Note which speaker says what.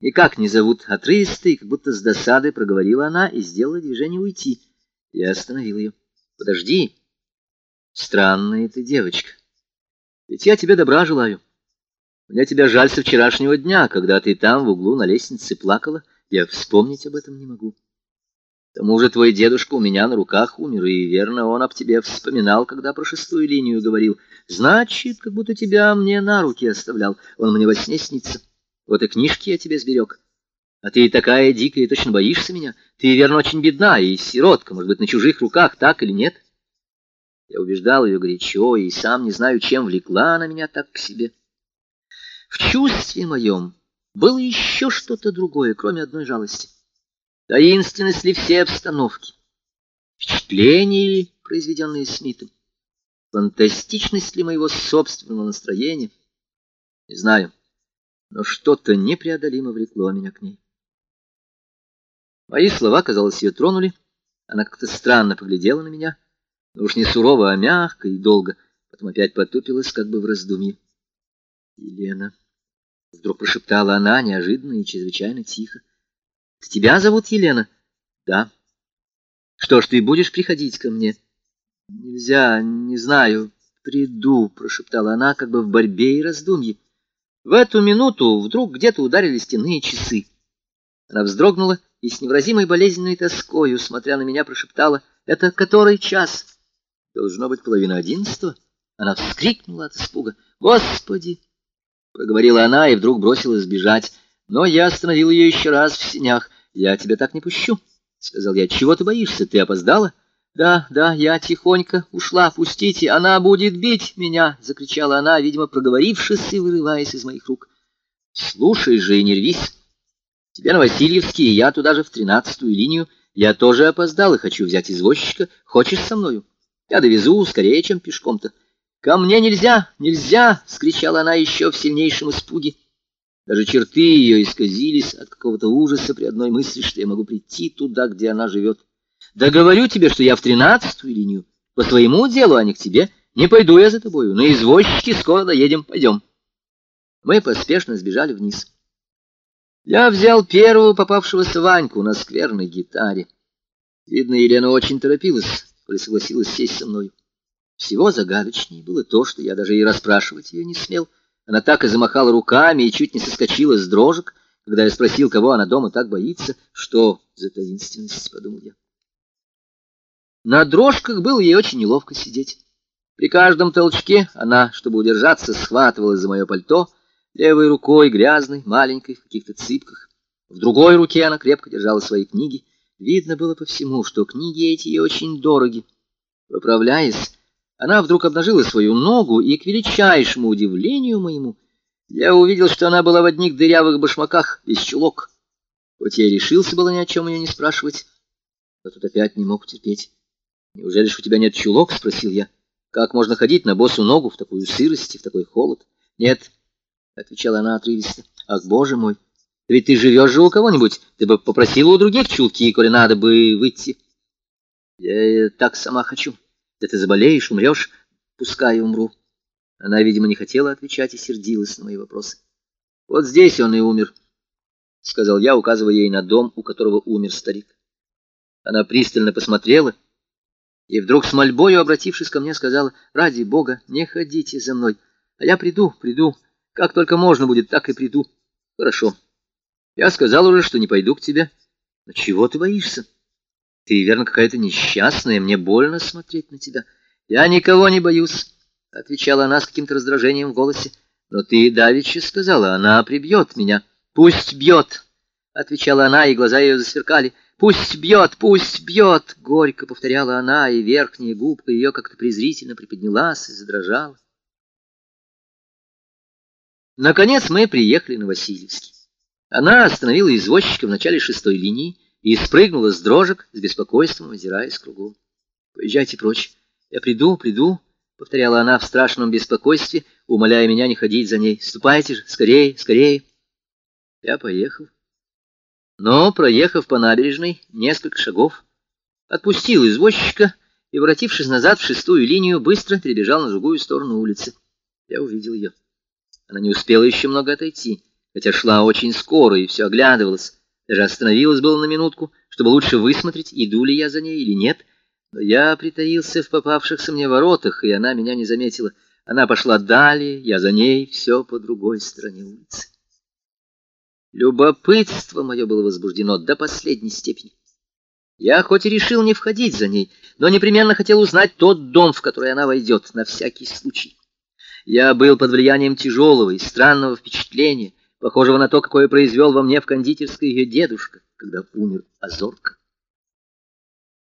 Speaker 1: никак не зовут, отрывисто и как будто с досадой проговорила она и сделала движение уйти. Я остановил ее. Подожди. Странная ты девочка. Ведь я тебе добра желаю. Мне тебя жаль со вчерашнего дня, когда ты там в углу на лестнице плакала. Я вспомнить об этом не могу. К тому же твой дедушка у меня на руках умер, и верно, он об тебе вспоминал, когда про шестую линию говорил. Значит, как будто тебя мне на руки оставлял. Он мне во сне снится. Вот и книжки я тебе сберег. А ты такая дикая, точно боишься меня? Ты, верно, очень бедна и сиротка, может быть, на чужих руках, так или нет? Я убеждал ее горячо, и сам не знаю, чем влекла она меня так к себе. В чувстве моем было еще что-то другое, кроме одной жалости. Таинственность ли все обстановки? Впечатления ли, произведенные Смитом? Фантастичность ли моего собственного настроения? Не знаю, но что-то непреодолимо влекло меня к ней. Мои слова, казалось, ее тронули. Она как-то странно поглядела на меня, но уж не сурово, а мягко и долго, потом опять потупилась, как бы в раздумье. Елена. Вдруг прошептала она неожиданно и чрезвычайно тихо. Тебя зовут Елена? Да. Что ж, ты будешь приходить ко мне? Нельзя, не знаю. Приду, прошептала она, как бы в борьбе и раздумье. В эту минуту вдруг где-то ударили стенные часы. Она вздрогнула и с невразимой болезненной тоскою, смотря на меня, прошептала, «Это который час?» «Должно быть половина одиннадцатого». Она вскрикнула от испуга. «Господи!» проговорила она и вдруг бросилась бежать. Но я остановил ее еще раз в синях. «Я тебя так не пущу», — сказал я. «Чего ты боишься? Ты опоздала?» «Да, да, я тихонько ушла. Пустите, она будет бить меня!» — закричала она, видимо, проговорившись и вырываясь из моих рук. «Слушай же и не рвись. Тебе на Васильевский, я туда же в тринадцатую линию. Я тоже опоздал и хочу взять извозчика. Хочешь со мною? Я довезу скорее, чем пешком-то». «Ко мне нельзя, нельзя!» — скричала она еще в сильнейшем испуге. Даже черты ее исказились от какого-то ужаса при одной мысли, что я могу прийти туда, где она живет. «Да говорю тебе, что я в тринадцатую линию. По своему делу, а не к тебе. Не пойду я за тобою. На извозчике скоро доедем. Пойдем». Мы поспешно сбежали вниз. Я взял первого попавшегося Ваньку на скверной гитаре. Видно, Елена очень торопилась, коли согласилась сесть со мной. Всего загадочнее было то, что я даже и расспрашивать ее не смел. Она так и замахала руками и чуть не соскочила с дрожек, когда я спросил, кого она дома так боится. Что за таинственность, подумал я. На дрожках было ей очень неловко сидеть. При каждом толчке она, чтобы удержаться, схватывалась за мое пальто, левой рукой, грязной, маленькой, в каких-то цыпках. В другой руке она крепко держала свои книги. Видно было по всему, что книги эти ей очень дороги. Поправляясь, она вдруг обнажила свою ногу, и, к величайшему удивлению моему, я увидел, что она была в одних дырявых башмаках, без чулок. Хоть я и решился было ни о чем ее не спрашивать, но тут опять не мог терпеть. «Неужели ж у тебя нет чулок?» — спросил я. «Как можно ходить на босу ногу в такую сырость и в такой холод?» «Нет», — отвечала она отрывисто. «Ах, боже мой, ведь ты живешь же у кого-нибудь, ты бы попросила у других чулки, коли надо бы выйти». «Я так сама хочу». Да ты заболеешь, умрешь, пускай умру. Она, видимо, не хотела отвечать и сердилась на мои вопросы. Вот здесь он и умер, — сказал я, указывая ей на дом, у которого умер старик. Она пристально посмотрела и вдруг с мольбою, обратившись ко мне, сказала, «Ради Бога, не ходите за мной, а я приду, приду, как только можно будет, так и приду». «Хорошо. Я сказал уже, что не пойду к тебе. Но чего ты боишься?» Ты, верно, какая-то несчастная, мне больно смотреть на тебя. Я никого не боюсь, — отвечала она с каким-то раздражением в голосе. Но ты давеча сказала, она прибьет меня. Пусть бьет, — отвечала она, и глаза ее засверкали. Пусть бьет, пусть бьет, — горько повторяла она, и верхняя губка ее как-то презрительно приподнялась и задрожала. Наконец мы приехали на Васильевский. Она остановила извозчика в начале шестой линии, и спрыгнула с дрожек, с беспокойством озираясь кругом. «Поезжайте прочь. Я приду, приду», — повторяла она в страшном беспокойстве, умоляя меня не ходить за ней. «Ступайте же, скорее, скорее». Я поехал. Но, проехав по набережной несколько шагов, отпустил извозчика и, воротившись назад в шестую линию, быстро перебежал на другую сторону улицы. Я увидел ее. Она не успела еще много отойти. хотя шла очень скоро и все оглядывалась. Даже остановилась было на минутку, чтобы лучше высмотреть, иду ли я за ней или нет. Но я притаился в попавшихся мне воротах, и она меня не заметила. Она пошла далее, я за ней, все по другой стороне улицы. Любопытство мое было возбуждено до последней степени. Я хоть и решил не входить за ней, но непременно хотел узнать тот дом, в который она войдет, на всякий случай. Я был под влиянием тяжелого и странного впечатления, похожего на то, какое произвел во мне в кондитерской ее дедушка, когда умер Азорка.